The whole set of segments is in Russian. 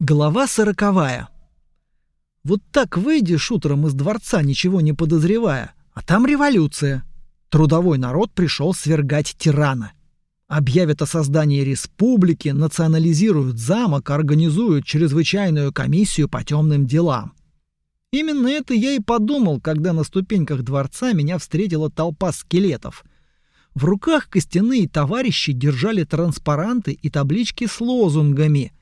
Глава сороковая. Вот так выйдешь утром из дворца, ничего не подозревая, а там революция. Трудовой народ пришел свергать тирана. Объявят о создании республики, национализируют замок, организуют чрезвычайную комиссию по темным делам. Именно это я и подумал, когда на ступеньках дворца меня встретила толпа скелетов. В руках костяные товарищи держали транспаранты и таблички с лозунгами –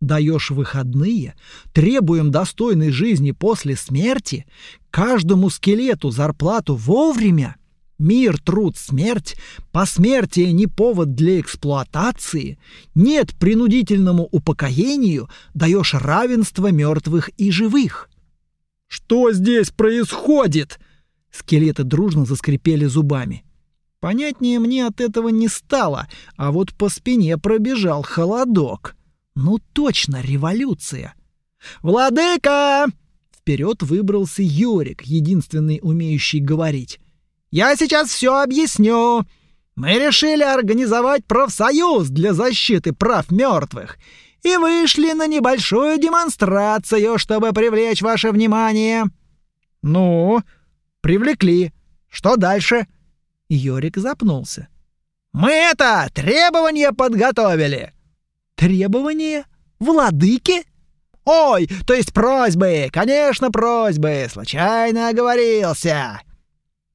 даешь выходные, требуем достойной жизни после смерти, каждому скелету зарплату вовремя, мир, труд, смерть, посмертие не повод для эксплуатации, нет принудительному упокоению, даешь равенство мертвых и живых. Что здесь происходит? Скелеты дружно заскрипели зубами. Понятнее мне от этого не стало, а вот по спине пробежал холодок. Ну точно, революция. «Владыка!» Вперед выбрался Йорик, единственный умеющий говорить. «Я сейчас все объясню. Мы решили организовать профсоюз для защиты прав мертвых и вышли на небольшую демонстрацию, чтобы привлечь ваше внимание». «Ну, привлекли. Что дальше?» Йорик запнулся. «Мы это требование подготовили. Требования? Владыки? Ой, то есть просьбы, конечно, просьбы, случайно оговорился.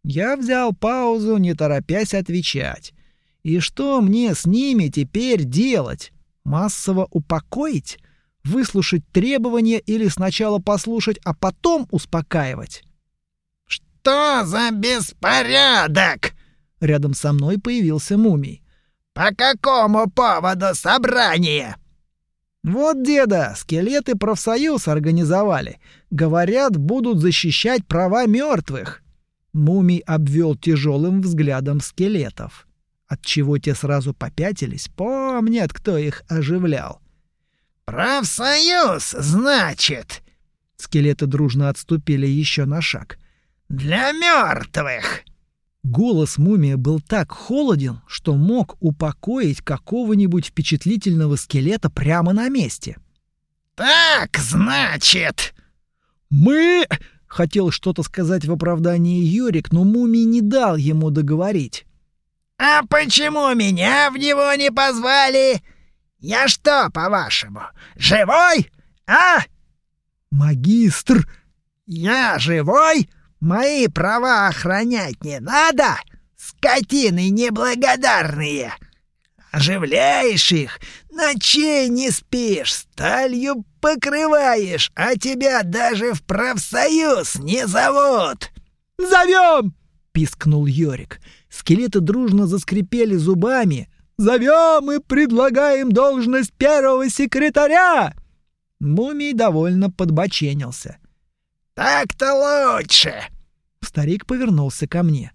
Я взял паузу, не торопясь отвечать. И что мне с ними теперь делать? Массово упокоить? Выслушать требования или сначала послушать, а потом успокаивать? «Что за беспорядок?» Рядом со мной появился мумий. «По какому поводу собрание?» «Вот, деда, скелеты профсоюз организовали. Говорят, будут защищать права мертвых». Мумий обвел тяжелым взглядом скелетов. Отчего те сразу попятились, помнят, кто их оживлял. «Профсоюз, значит?» Скелеты дружно отступили еще на шаг. «Для мертвых!» Голос мумия был так холоден, что мог упокоить какого-нибудь впечатлительного скелета прямо на месте. «Так, значит...» «Мы...» — хотел что-то сказать в оправдании Йорик, но мумий не дал ему договорить. «А почему меня в него не позвали? Я что, по-вашему, живой? А?» «Магистр!» «Я живой?» Мои права охранять не надо? Скотины неблагодарные! Оживляешь их, ночей не спишь, сталью покрываешь, а тебя даже в профсоюз не зовут!» «Зовем!» — пискнул Йорик. Скелеты дружно заскрипели зубами. «Зовем и предлагаем должность первого секретаря!» Мумий довольно подбоченился. «Так-то лучше!» Старик повернулся ко мне.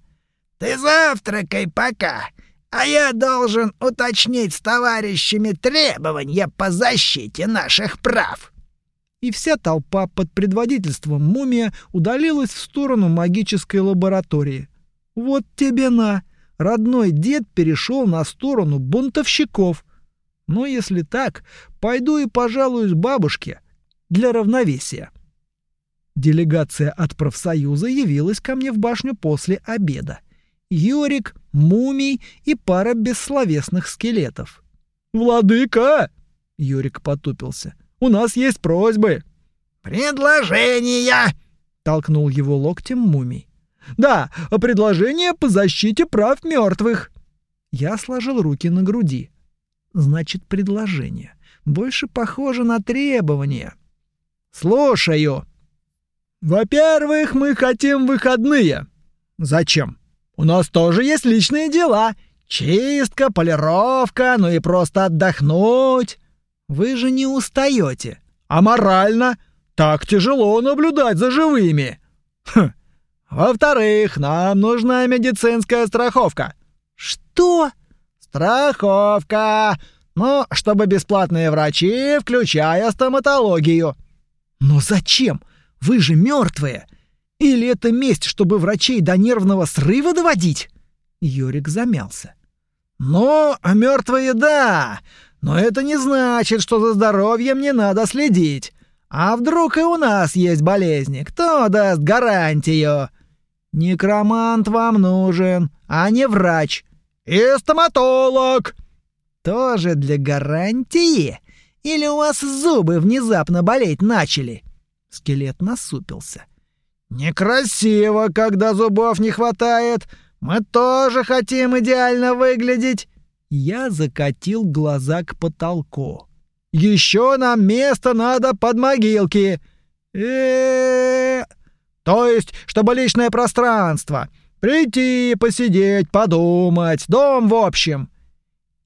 «Ты завтракай пока, а я должен уточнить с товарищами требования по защите наших прав». И вся толпа под предводительством мумия удалилась в сторону магической лаборатории. «Вот тебе на!» Родной дед перешел на сторону бунтовщиков. Но если так, пойду и пожалуюсь бабушке для равновесия. Делегация от профсоюза явилась ко мне в башню после обеда. Юрик, Мумий и пара бессловесных скелетов. «Владыка!» — Юрик потупился. «У нас есть просьбы!» «Предложения!» — толкнул его локтем Мумий. «Да, предложение по защите прав мертвых!» Я сложил руки на груди. «Значит, предложение. Больше похоже на требование». «Слушаю!» Во-первых, мы хотим выходные. Зачем? У нас тоже есть личные дела. Чистка, полировка, ну и просто отдохнуть. Вы же не устаете. А морально? Так тяжело наблюдать за живыми. Хм. Во-вторых, нам нужна медицинская страховка. Что? Страховка. Ну, чтобы бесплатные врачи, включая стоматологию. Но зачем? Вы же мертвые! Или это месть, чтобы врачей до нервного срыва доводить?» Юрик замялся. «Ну, мертвые, да, Но это не значит, что за здоровьем не надо следить. А вдруг и у нас есть болезни? Кто даст гарантию? Некромант вам нужен, а не врач. И стоматолог. Тоже для гарантии? Или у вас зубы внезапно болеть начали? Скелет насупился. Некрасиво, когда зубов не хватает. Мы тоже хотим идеально выглядеть. Я закатил глаза к потолку. Еще нам место надо под могилки. Э, то есть, чтобы личное пространство. Прийти, посидеть, подумать, дом в общем.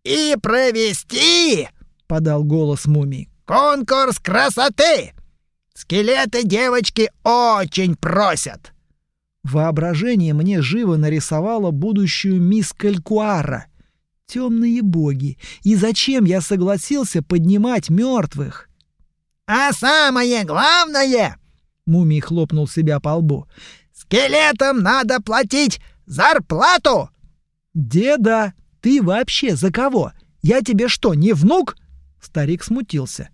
И провести, подал голос мумий. Конкурс красоты. Скелеты девочки очень просят. Воображение мне живо нарисовало будущую мисс Калькуара — Темные боги, и зачем я согласился поднимать мертвых? А самое главное, мумий хлопнул себя по лбу. Скелетам надо платить зарплату. Деда, ты вообще за кого? Я тебе что, не внук? Старик смутился.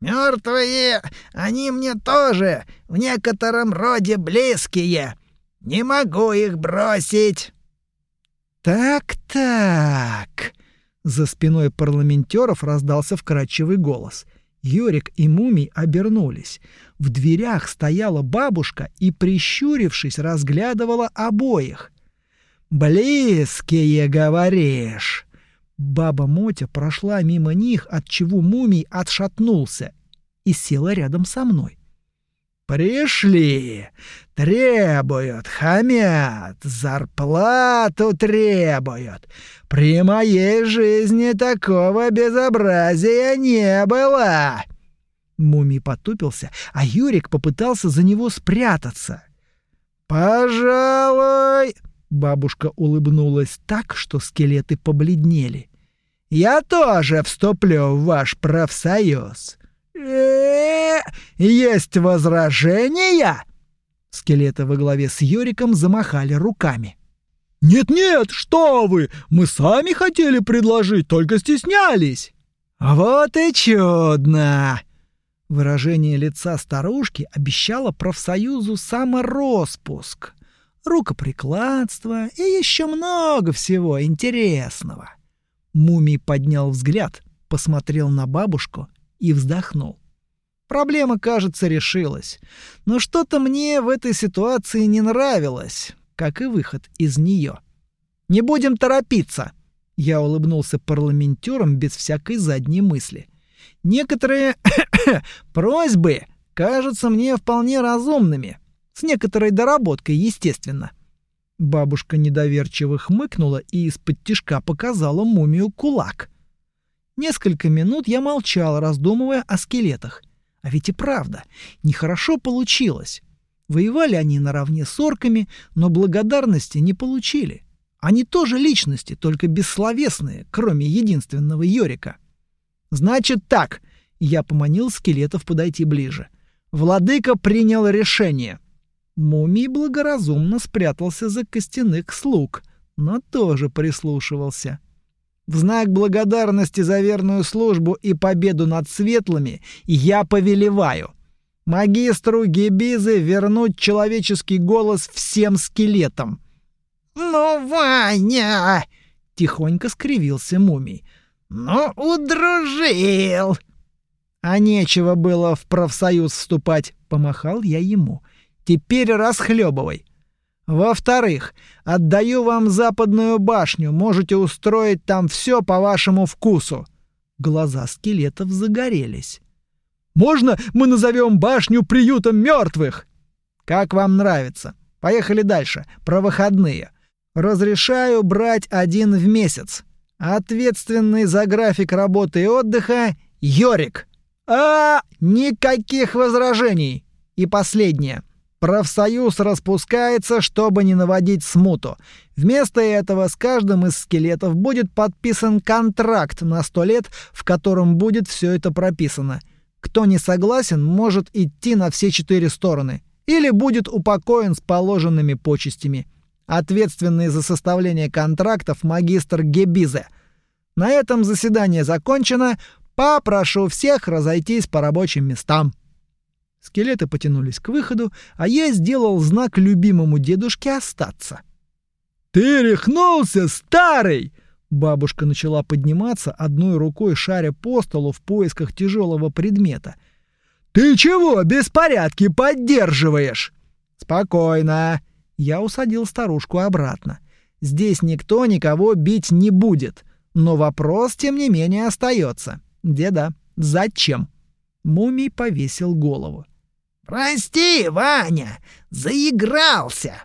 Мертвые, они мне тоже в некотором роде близкие. Не могу их бросить. «Так-так...» За спиной парламентеров раздался вкрадчивый голос. Йорик и Мумий обернулись. В дверях стояла бабушка и, прищурившись, разглядывала обоих. «Близкие, говоришь?» Баба Мотя прошла мимо них, от чего Мумий отшатнулся и села рядом со мной. Пришли, требуют, хамят, зарплату требуют. При моей жизни такого безобразия не было. Мумий потупился, а Юрик попытался за него спрятаться. «Пожалуй...» — бабушка улыбнулась так, что скелеты побледнели. «Я тоже вступлю в ваш профсоюз э Есть возражения?» Скелеты во главе с Юриком замахали руками. «Нет-нет, что вы! Мы сами хотели предложить, только стеснялись!» «Вот и чудно!» Выражение лица старушки обещало профсоюзу самороспуск, рукоприкладство и еще много всего интересного. Мумий поднял взгляд, посмотрел на бабушку и вздохнул. Проблема, кажется, решилась. Но что-то мне в этой ситуации не нравилось, как и выход из нее. «Не будем торопиться!» Я улыбнулся парламентерам без всякой задней мысли. «Некоторые просьбы кажутся мне вполне разумными. С некоторой доработкой, естественно». Бабушка недоверчиво хмыкнула и из-под тишка показала мумию кулак — Несколько минут я молчал, раздумывая о скелетах. А ведь и правда, нехорошо получилось. Воевали они наравне с орками, но благодарности не получили. Они тоже личности, только бессловесные, кроме единственного Йорика. «Значит так», — я поманил скелетов подойти ближе. «Владыка принял решение». Мумий благоразумно спрятался за костяных слуг, но тоже прислушивался. В знак благодарности за верную службу и победу над светлыми я повелеваю магистру Гебизы вернуть человеческий голос всем скелетам. «Ну, Ваня!» — тихонько скривился мумий. «Ну, удружил!» «А нечего было в профсоюз вступать», — помахал я ему. «Теперь расхлебывай. Во-вторых, отдаю вам западную башню, можете устроить там все по вашему вкусу. Глаза скелетов загорелись. Можно мы назовем башню приютом мертвых? Как вам нравится? Поехали дальше. Про выходные. Разрешаю брать один в месяц. Ответственный за график работы и отдыха Йорик. А, никаких возражений. И последнее. Профсоюз распускается, чтобы не наводить смуту. Вместо этого с каждым из скелетов будет подписан контракт на сто лет, в котором будет все это прописано. Кто не согласен, может идти на все четыре стороны или будет упокоен с положенными почестями. Ответственный за составление контрактов магистр Гебизе. На этом заседание закончено. Попрошу всех разойтись по рабочим местам. Скелеты потянулись к выходу, а я сделал знак любимому дедушке остаться. «Ты рехнулся, старый!» Бабушка начала подниматься, одной рукой шаря по столу в поисках тяжелого предмета. «Ты чего беспорядки поддерживаешь?» «Спокойно!» Я усадил старушку обратно. «Здесь никто никого бить не будет. Но вопрос, тем не менее, остается. Деда, зачем?» Мумий повесил голову. «Прости, Ваня, заигрался!»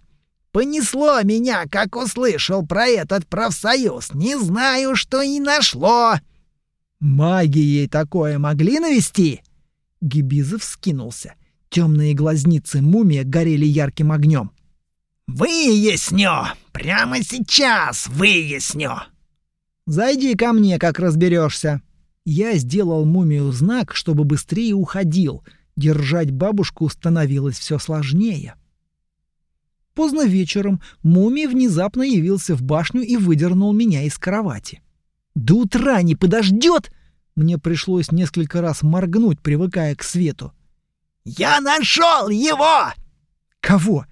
Понесло меня, как услышал про этот профсоюз. Не знаю, что и нашло. Магией такое могли навести? Гибизов скинулся. Темные глазницы мумия горели ярким огнем. «Выясню! Прямо сейчас выясню!» «Зайди ко мне, как разберешься. Я сделал мумию знак, чтобы быстрее уходил. Держать бабушку становилось все сложнее. Поздно вечером мумий внезапно явился в башню и выдернул меня из кровати. «До утра не подождет!» Мне пришлось несколько раз моргнуть, привыкая к свету. «Я нашел его!» «Кого?»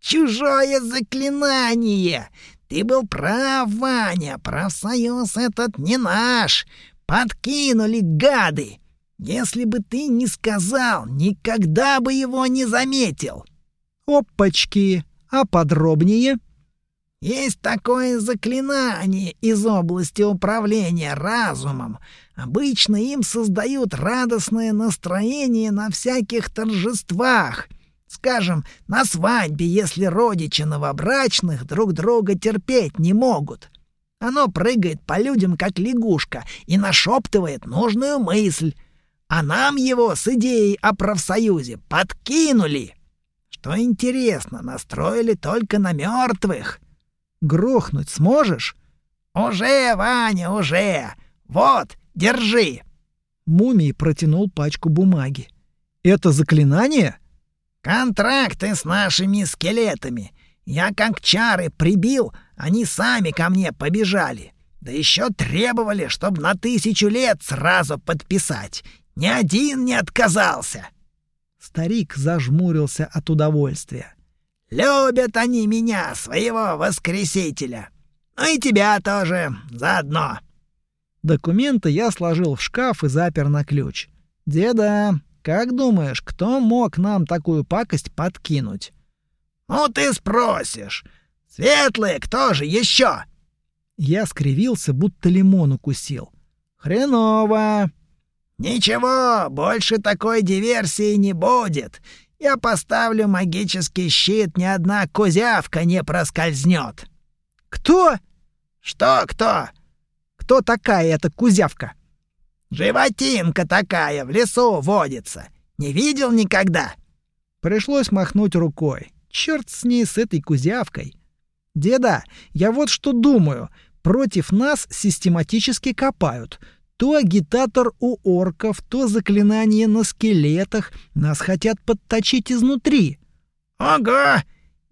«Чужое заклинание! Ты был прав, Ваня, профсоюз этот не наш! Подкинули гады! Если бы ты не сказал, никогда бы его не заметил!» «Опачки!» А подробнее? Есть такое заклинание из области управления разумом. Обычно им создают радостное настроение на всяких торжествах. Скажем, на свадьбе, если родичи новобрачных друг друга терпеть не могут. Оно прыгает по людям, как лягушка, и нашептывает нужную мысль. А нам его с идеей о профсоюзе подкинули. Что интересно, настроили только на мертвых. Грохнуть сможешь? Уже, Ваня, уже. Вот, держи. Мумий протянул пачку бумаги. Это заклинание? Контракты с нашими скелетами. Я как чары прибил, они сами ко мне побежали. Да еще требовали, чтобы на тысячу лет сразу подписать. Ни один не отказался. Старик зажмурился от удовольствия. «Любят они меня, своего воскресителя. Ну и тебя тоже, заодно». Документы я сложил в шкаф и запер на ключ. «Деда, как думаешь, кто мог нам такую пакость подкинуть?» «Ну ты спросишь. Светлые, кто же еще?» Я скривился, будто лимон укусил. «Хреново!» «Ничего, больше такой диверсии не будет. Я поставлю магический щит, ни одна кузявка не проскользнет». «Кто?» «Что кто?» «Кто такая эта кузявка?» «Животинка такая, в лесу водится. Не видел никогда?» Пришлось махнуть рукой. Черт с ней, с этой кузявкой. «Деда, я вот что думаю. Против нас систематически копают. То агитатор у орков, то заклинание на скелетах. Нас хотят подточить изнутри. Ого!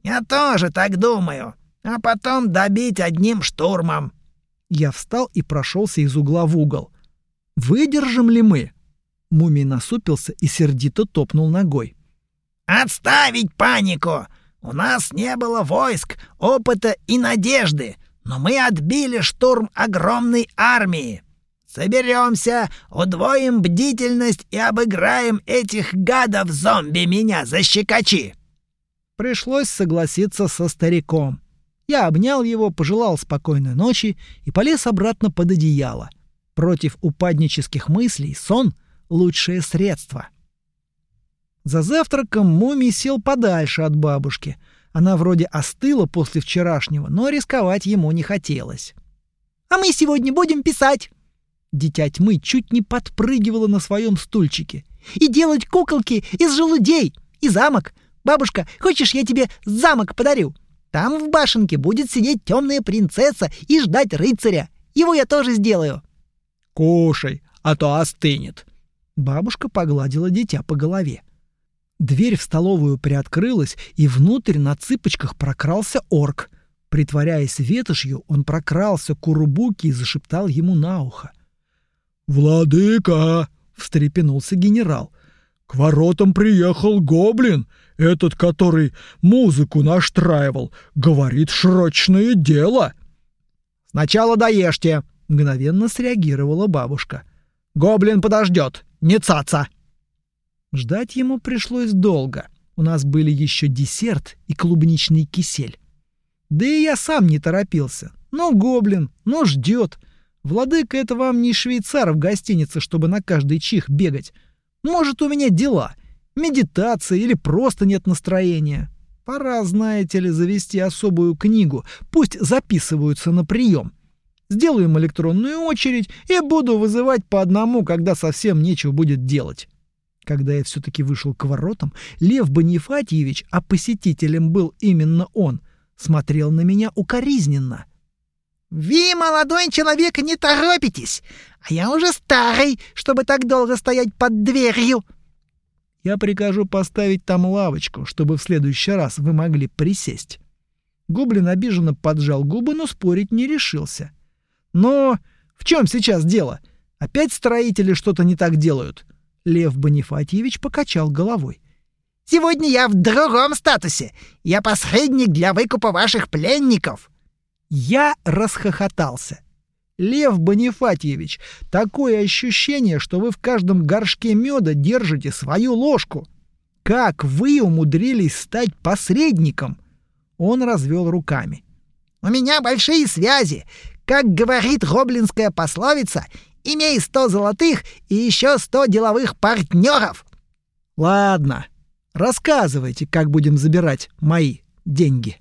Я тоже так думаю. А потом добить одним штурмом. Я встал и прошелся из угла в угол. Выдержим ли мы? Мумий насупился и сердито топнул ногой. «Отставить панику! У нас не было войск, опыта и надежды, но мы отбили штурм огромной армии. Соберемся, удвоим бдительность и обыграем этих гадов зомби меня защекочи!» Пришлось согласиться со стариком. Я обнял его, пожелал спокойной ночи и полез обратно под одеяло. Против упаднических мыслей сон — лучшее средство. За завтраком Муми сел подальше от бабушки. Она вроде остыла после вчерашнего, но рисковать ему не хотелось. «А мы сегодня будем писать!» Дитя тьмы чуть не подпрыгивало на своем стульчике. «И делать куколки из желудей! И замок! Бабушка, хочешь, я тебе замок подарю? Там в башенке будет сидеть темная принцесса и ждать рыцаря. Его я тоже сделаю». «Кушай, а то остынет». Бабушка погладила дитя по голове. Дверь в столовую приоткрылась, и внутрь на цыпочках прокрался орк. Притворяясь ветошью, он прокрался к Урубуке и зашептал ему на ухо. «Владыка!» — встрепенулся генерал. «К воротам приехал гоблин, этот, который музыку наштраивал. Говорит, шрочное дело!» «Сначала доешьте!» — мгновенно среагировала бабушка. «Гоблин подождет! Не цаца!» Ждать ему пришлось долго. У нас были еще десерт и клубничный кисель. Да и я сам не торопился. Ну, гоблин, ну, ждет. Владыка, это вам не швейцар в гостинице, чтобы на каждый чих бегать. Может, у меня дела, медитация или просто нет настроения. Пора, знаете ли, завести особую книгу. Пусть записываются на прием. Сделаем электронную очередь и буду вызывать по одному, когда совсем нечего будет делать. Когда я все-таки вышел к воротам, Лев Бонифатьевич, а посетителем был именно он, смотрел на меня укоризненно. «Вы, молодой человек, не торопитесь, а я уже старый, чтобы так долго стоять под дверью». «Я прикажу поставить там лавочку, чтобы в следующий раз вы могли присесть». Гоблин обиженно поджал губы, но спорить не решился. «Но в чем сейчас дело? Опять строители что-то не так делают?» Лев Бонифатьевич покачал головой. «Сегодня я в другом статусе. Я посредник для выкупа ваших пленников». Я расхохотался. Лев Бонифатьевич, такое ощущение, что вы в каждом горшке меда держите свою ложку. Как вы умудрились стать посредником? Он развел руками. У меня большие связи. Как говорит гоблинская пословица, Имей сто золотых и еще сто деловых партнеров. Ладно, рассказывайте, как будем забирать мои деньги.